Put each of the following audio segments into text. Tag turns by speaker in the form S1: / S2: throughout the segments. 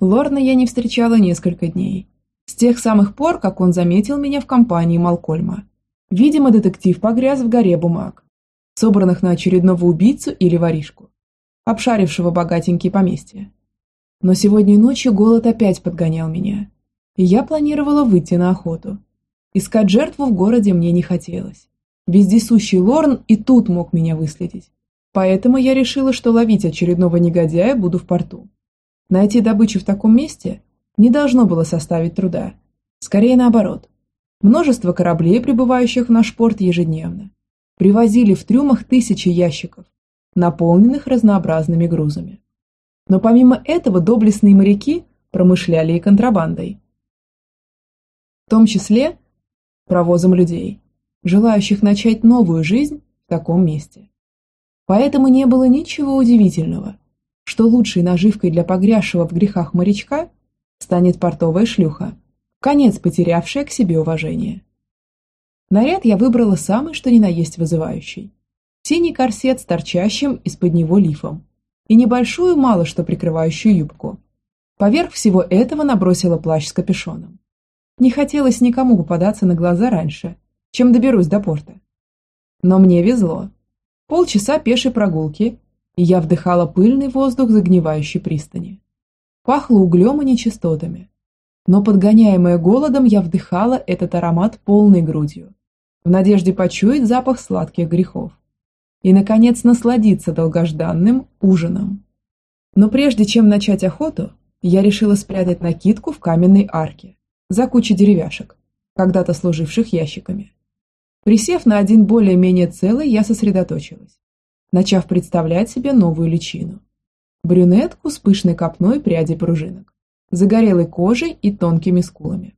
S1: Лорна я не встречала несколько дней. С тех самых пор, как он заметил меня в компании Малкольма. Видимо, детектив погряз в горе бумаг, собранных на очередного убийцу или воришку, обшарившего богатенькие поместья. Но сегодня ночью голод опять подгонял меня, и я планировала выйти на охоту. Искать жертву в городе мне не хотелось. Вездесущий Лорн и тут мог меня выследить. Поэтому я решила, что ловить очередного негодяя буду в порту. Найти добычу в таком месте не должно было составить труда. Скорее наоборот. Множество кораблей, прибывающих в наш порт ежедневно, привозили в трюмах тысячи ящиков, наполненных разнообразными грузами. Но помимо этого доблестные моряки промышляли и контрабандой. В том числе провозом людей, желающих начать новую жизнь в таком месте. Поэтому не было ничего удивительного, что лучшей наживкой для погрязшего в грехах морячка станет портовая шлюха, конец потерявшая к себе уважение. Наряд я выбрала самый что ни на есть вызывающий. Синий корсет с торчащим из-под него лифом и небольшую, мало что прикрывающую юбку. Поверх всего этого набросила плащ с капюшоном. Не хотелось никому попадаться на глаза раньше, чем доберусь до порта. Но мне везло. Полчаса пешей прогулки, и я вдыхала пыльный воздух загнивающей пристани. Пахло углем и нечистотами. Но подгоняемая голодом, я вдыхала этот аромат полной грудью, в надежде почуять запах сладких грехов. И, наконец, насладиться долгожданным ужином. Но прежде чем начать охоту, я решила спрятать накидку в каменной арке, за кучей деревяшек, когда-то служивших ящиками. Присев на один более-менее целый, я сосредоточилась начав представлять себе новую личину. Брюнетку с пышной копной пряди пружинок, загорелой кожей и тонкими скулами.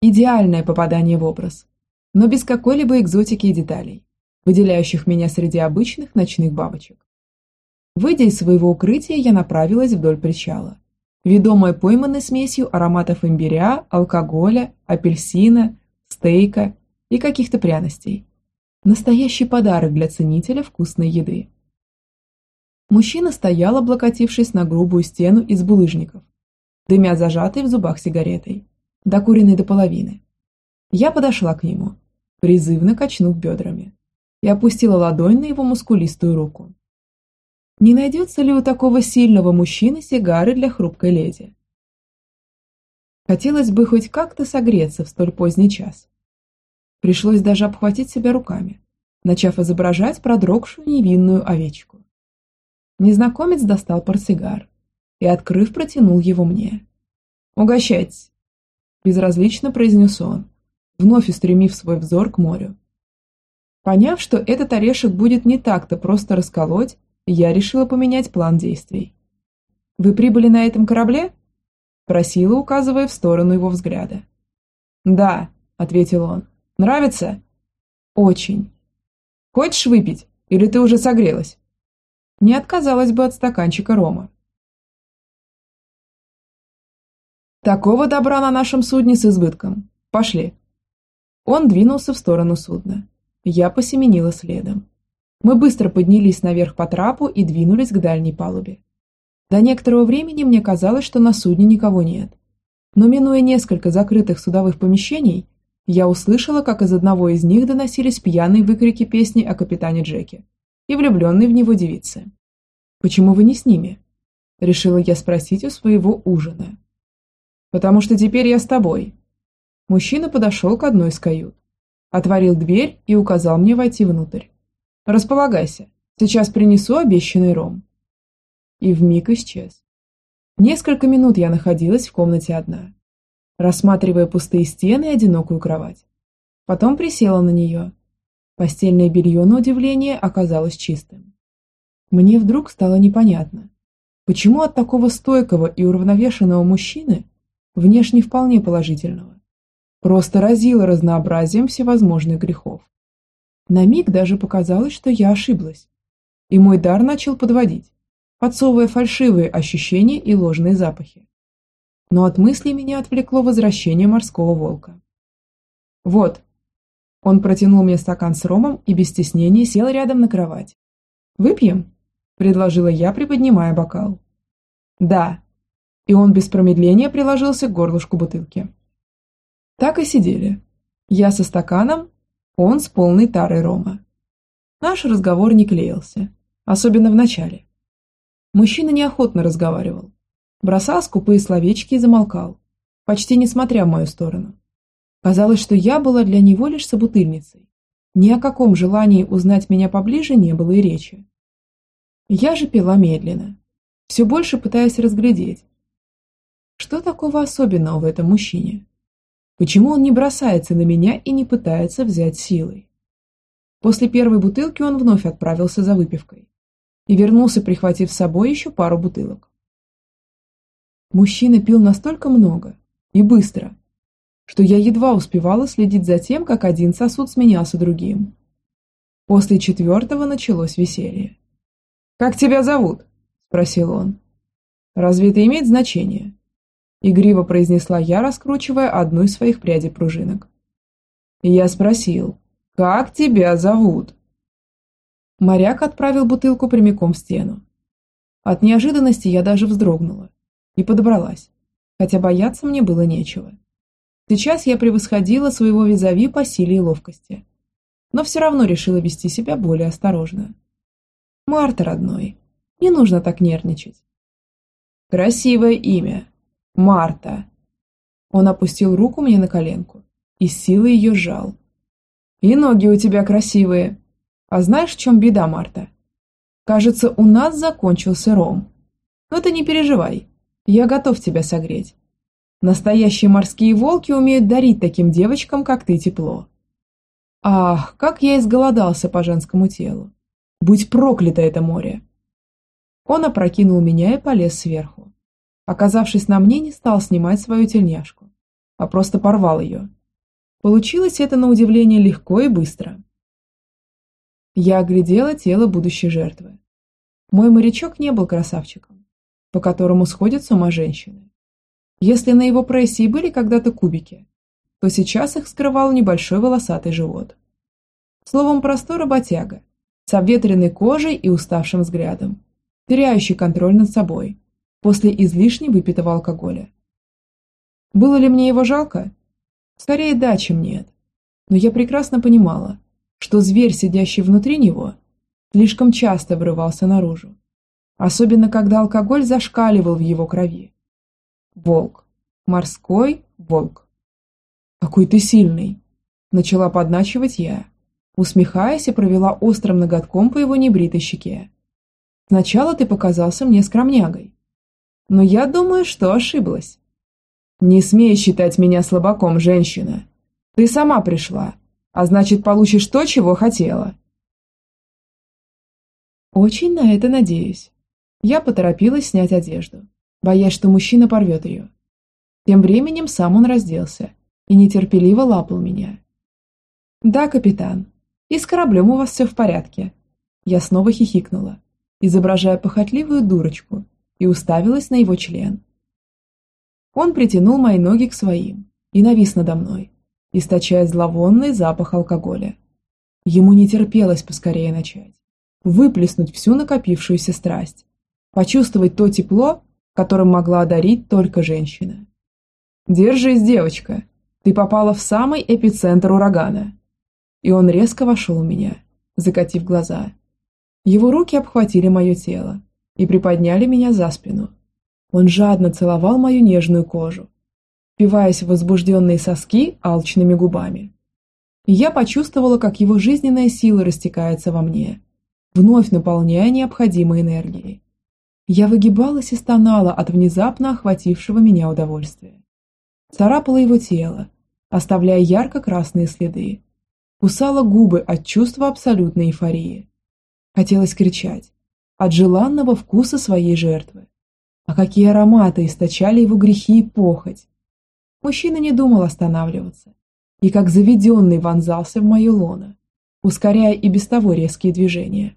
S1: Идеальное попадание в образ, но без какой-либо экзотики и деталей, выделяющих меня среди обычных ночных бабочек. Выйдя из своего укрытия, я направилась вдоль причала, ведомая пойманной смесью ароматов имбиря, алкоголя, апельсина, стейка и каких-то пряностей, Настоящий подарок для ценителя вкусной еды. Мужчина стоял, облокотившись на грубую стену из булыжников, дымя зажатой в зубах сигаретой, докуренной до половины. Я подошла к нему, призывно качнув бедрами, и опустила ладонь на его мускулистую руку. Не найдется ли у такого сильного мужчины сигары для хрупкой леди? Хотелось бы хоть как-то согреться в столь поздний час. Пришлось даже обхватить себя руками, начав изображать продрогшую невинную овечку. Незнакомец достал портсигар и, открыв, протянул его мне. «Угощайтесь!» Безразлично произнес он, вновь устремив свой взор к морю. Поняв, что этот орешек будет не так-то просто расколоть, я решила поменять план действий. «Вы прибыли на этом корабле?» Просила, указывая в сторону его взгляда. «Да», — ответил он, Нравится? Очень. Хочешь выпить? Или ты уже согрелась? Не отказалась бы от стаканчика рома. Такого добра на нашем судне с избытком. Пошли. Он двинулся в сторону судна. Я посеменила следом. Мы быстро поднялись наверх по трапу и двинулись к дальней палубе. До некоторого времени мне казалось, что на судне никого нет. Но минуя несколько закрытых судовых помещений, я услышала, как из одного из них доносились пьяные выкрики песни о капитане Джеке и влюбленной в него девице. «Почему вы не с ними?» – решила я спросить у своего ужина. «Потому что теперь я с тобой». Мужчина подошел к одной из кают, отворил дверь и указал мне войти внутрь. «Располагайся, сейчас принесу обещанный ром». И вмиг исчез. Несколько минут я находилась в комнате одна рассматривая пустые стены и одинокую кровать. Потом присела на нее. Постельное белье, на удивление, оказалось чистым. Мне вдруг стало непонятно, почему от такого стойкого и уравновешенного мужчины, внешне вполне положительного, просто разило разнообразием всевозможных грехов. На миг даже показалось, что я ошиблась, и мой дар начал подводить, подсовывая фальшивые ощущения и ложные запахи но от мыслей меня отвлекло возвращение морского волка. «Вот». Он протянул мне стакан с ромом и без стеснения сел рядом на кровать. «Выпьем?» – предложила я, приподнимая бокал. Да. И он без промедления приложился к горлышку бутылки. Так и сидели. Я со стаканом, он с полной тарой рома. Наш разговор не клеился, особенно в начале. Мужчина неохотно разговаривал, бросал скупые словечки и замолкал, почти не смотря в мою сторону. Казалось, что я была для него лишь собутыльницей. Ни о каком желании узнать меня поближе не было и речи. Я же пила медленно, все больше пытаясь разглядеть, что такого особенного в этом мужчине. Почему он не бросается на меня и не пытается взять силой? После первой бутылки он вновь отправился за выпивкой и вернулся, прихватив с собой еще пару бутылок. Мужчина пил настолько много и быстро, что я едва успевала следить за тем, как один сосуд сменялся другим. После четвертого началось веселье. «Как тебя зовут?» – спросил он. «Разве это имеет значение?» Игриво произнесла я, раскручивая одну из своих прядей пружинок. Я спросил, «Как тебя зовут?» Моряк отправил бутылку прямиком в стену. От неожиданности я даже вздрогнула и подобралась, хотя бояться мне было нечего. Сейчас я превосходила своего визави по силе и ловкости, но все равно решила вести себя более осторожно. Марта, родной, не нужно так нервничать. Красивое имя, Марта. Он опустил руку мне на коленку и силой ее сжал. И ноги у тебя красивые. А знаешь, в чем беда, Марта? Кажется, у нас закончился ром. Но ты не переживай, я готов тебя согреть. Настоящие морские волки умеют дарить таким девочкам, как ты, тепло. Ах, как я изголодался по женскому телу. Будь проклято это море. Он опрокинул меня и полез сверху. Оказавшись на мне, не стал снимать свою тельняшку, а просто порвал ее. Получилось это на удивление легко и быстро. Я оглядела тело будущей жертвы. Мой морячок не был красавчиком, по которому сходят с ума женщины. Если на его прессе были когда-то кубики, то сейчас их скрывал небольшой волосатый живот. Словом, простой работяга, с обветренной кожей и уставшим взглядом, теряющий контроль над собой, после излишне выпитого алкоголя. Было ли мне его жалко? Скорее да, чем нет. Но я прекрасно понимала, что зверь, сидящий внутри него, слишком часто врывался наружу. Особенно, когда алкоголь зашкаливал в его крови. Волк. Морской волк. «Какой ты сильный!» Начала подначивать я, усмехаясь и провела острым ноготком по его небритой щеке. «Сначала ты показался мне скромнягой, но я думаю, что ошиблась. Не смей считать меня слабаком, женщина. Ты сама пришла, а значит, получишь то, чего хотела. Очень на это надеюсь. Я поторопилась снять одежду, боясь, что мужчина порвет ее. Тем временем сам он разделся и нетерпеливо лапал меня. «Да, капитан, и с кораблем у вас все в порядке». Я снова хихикнула, изображая похотливую дурочку, и уставилась на его член. Он притянул мои ноги к своим и навис надо мной, источая зловонный запах алкоголя. Ему не терпелось поскорее начать, выплеснуть всю накопившуюся страсть, почувствовать то тепло, которым могла одарить только женщина. «Держись, девочка, ты попала в самый эпицентр урагана». И он резко вошел в меня, закатив глаза. Его руки обхватили мое тело, и приподняли меня за спину. Он жадно целовал мою нежную кожу, впиваясь в возбужденные соски алчными губами. И я почувствовала, как его жизненная сила растекается во мне, вновь наполняя необходимой энергией. Я выгибалась и стонала от внезапно охватившего меня удовольствия. Царапала его тело, оставляя ярко-красные следы. Кусала губы от чувства абсолютной эйфории. Хотелось кричать, от желанного вкуса своей жертвы. А какие ароматы источали его грехи и похоть. Мужчина не думал останавливаться и как заведенный вонзался в мое лоно, ускоряя и без того резкие движения.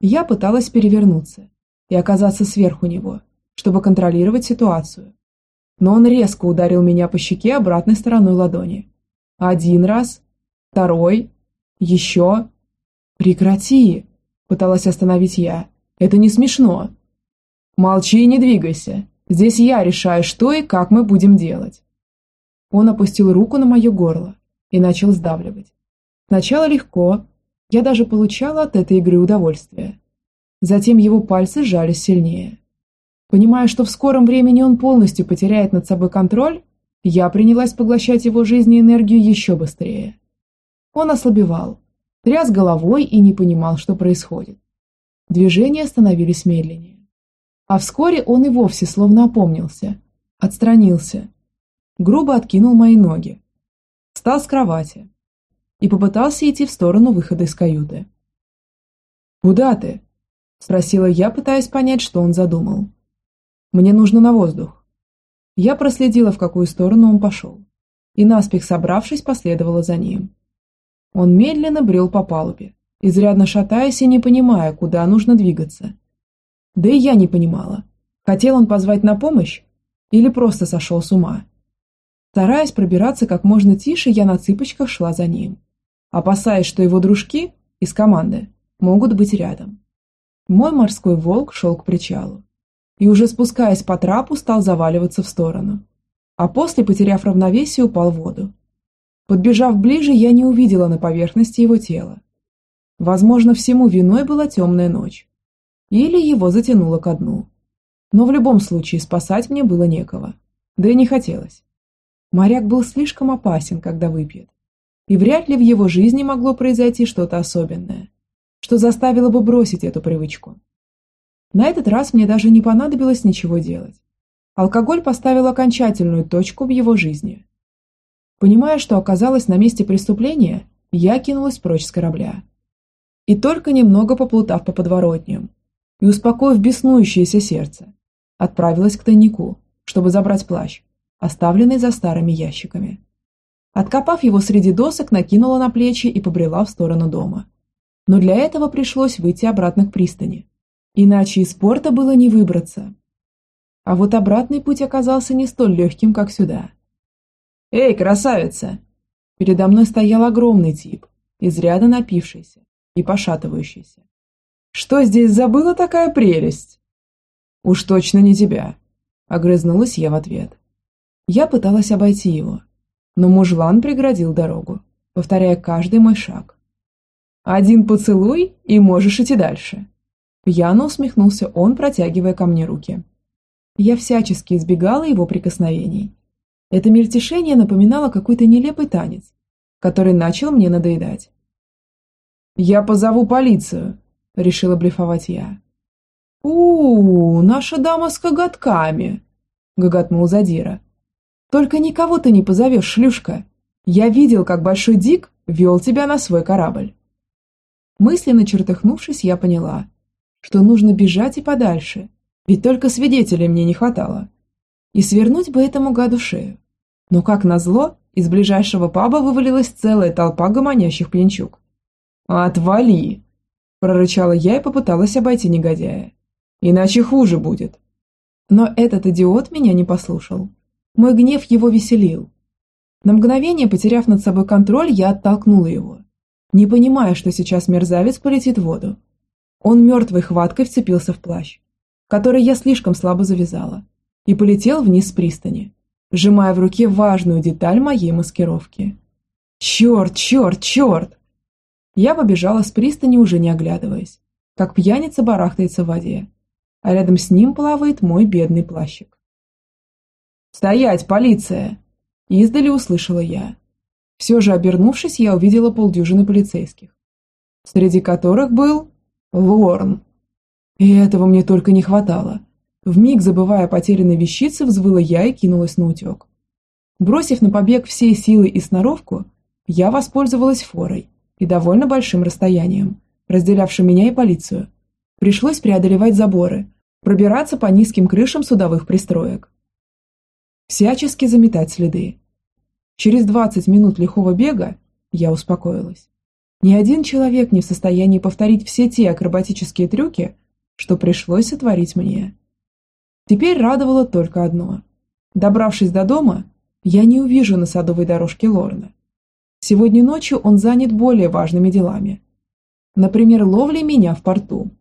S1: Я пыталась перевернуться и оказаться сверху него, чтобы контролировать ситуацию. Но он резко ударил меня по щеке обратной стороной ладони. Один раз, второй, еще. «Прекрати!» Пыталась остановить я. Это не смешно. «Молчи и не двигайся. Здесь я решаю, что и как мы будем делать». Он опустил руку на мое горло и начал сдавливать. Сначала легко, я даже получала от этой игры удовольствие. Затем его пальцы сжались сильнее. Понимая, что в скором времени он полностью потеряет над собой контроль, я принялась поглощать его жизнь и энергию еще быстрее. Он ослабевал, тряс головой и не понимал, что происходит. Движения становились медленнее. А вскоре он и вовсе словно опомнился, отстранился, грубо откинул мои ноги, встал с кровати и попытался идти в сторону выхода из каюты. «Куда ты?» – спросила я, пытаясь понять, что он задумал. «Мне нужно на воздух». Я проследила, в какую сторону он пошел, и наспех собравшись, последовала за ним. Он медленно брел по палубе, изрядно шатаясь и не понимая, куда нужно двигаться. Да и я не понимала, хотел он позвать на помощь или просто сошел с ума. Стараясь пробираться как можно тише, я на цыпочках шла за ним, опасаясь, что его дружки из команды могут быть рядом. Мой морской волк шел к причалу и уже спускаясь по трапу, стал заваливаться в сторону, а после, потеряв равновесие, упал в воду. Подбежав ближе, я не увидела на поверхности его тела. Возможно, всему виной была темная ночь. Или его затянуло ко дну. Но в любом случае спасать мне было некого. Да и не хотелось. Моряк был слишком опасен, когда выпьет. И вряд ли в его жизни могло произойти что-то особенное, что заставило бы бросить эту привычку. На этот раз мне даже не понадобилось ничего делать. Алкоголь поставил окончательную точку в его жизни. Понимая, что оказалась на месте преступления, я кинулась прочь с корабля. И только немного поплутав по подворотням и успокоив беснующееся сердце, отправилась к тайнику, чтобы забрать плащ, оставленный за старыми ящиками. Откопав его среди досок, накинула на плечи и побрела в сторону дома. Но для этого пришлось выйти обратно к пристани. Иначе из порта было не выбраться. А вот обратный путь оказался не столь легким, как сюда. «Эй, красавица!» Передо мной стоял огромный тип, изрядно напившийся и пошатывающийся. «Что здесь забыла такая прелесть?» «Уж точно не тебя», — огрызнулась я в ответ. Я пыталась обойти его, но мужлан преградил дорогу, повторяя каждый мой шаг. «Один поцелуй, и можешь идти дальше», — пьяно усмехнулся он, протягивая ко мне руки. Я всячески избегала его прикосновений, это мельтешение напоминало какой-то нелепый танец, который начал мне надоедать. «Я позову полицию», — решила блефовать я. у, -у наша дама с коготками», — гоготнул Задира. «Только никого ты не позовешь, шлюшка. Я видел, как Большой Дик вел тебя на свой корабль». Мысленно чертыхнувшись, я поняла, что нужно бежать и подальше, ведь только свидетелей мне не хватало. И свернуть бы этому гаду шею. Но, как назло, из ближайшего паба вывалилась целая толпа гомонящих пьянчук. «Отвали!» – прорычала я и попыталась обойти негодяя. «Иначе хуже будет». Но этот идиот меня не послушал. Мой гнев его веселил. На мгновение, потеряв над собой контроль, я оттолкнула его, не понимая, что сейчас мерзавец полетит в воду. Он мертвой хваткой вцепился в плащ, который я слишком слабо завязала, и полетел вниз с пристани, сжимая в руке важную деталь моей маскировки. «Черт, черт, черт!» Я побежала с пристани, уже не оглядываясь, как пьяница барахтается в воде, а рядом с ним плавает мой бедный плащик. «Стоять, полиция!» Издали услышала я. Все же, обернувшись, я увидела полдюжины полицейских, среди которых был Лорн. И этого мне только не хватало. Вмиг забывая потерянные вещицы, взвыла я и кинулась на утек. Бросив на побег все силы и сноровку, я воспользовалась форой и довольно большим расстоянием, разделявшим меня и полицию. Пришлось преодолевать заборы, пробираться по низким крышам судовых пристроек. Всячески заметать следы. Через 20 минут лихого бега я успокоилась. Ни один человек не в состоянии повторить все те акробатические трюки, что пришлось сотворить мне. Теперь радовало только одно. Добравшись до дома, я не увижу на садовой дорожке Лорна. Сегодня ночью он занят более важными делами. Например, ловлей меня в порту.